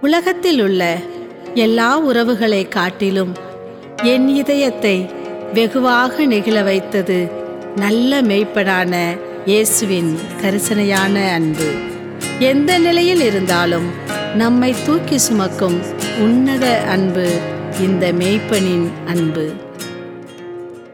உலகத்தில் உள்ள எல்லா உறவுகளை காட்டிலும் என் இதயத்தை வெகுவாக நெகிழ வைத்தது நல்ல மெய்ப்படான இயேசுவின் கரிசனையான அன்பு. எந்த நிலையில் இருந்தாலும் நம்மை தூக்கி சுமக்கும் உன்னத அன்பு இந்த மெய்ப்பனின் அன்பு.